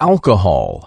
alcohol.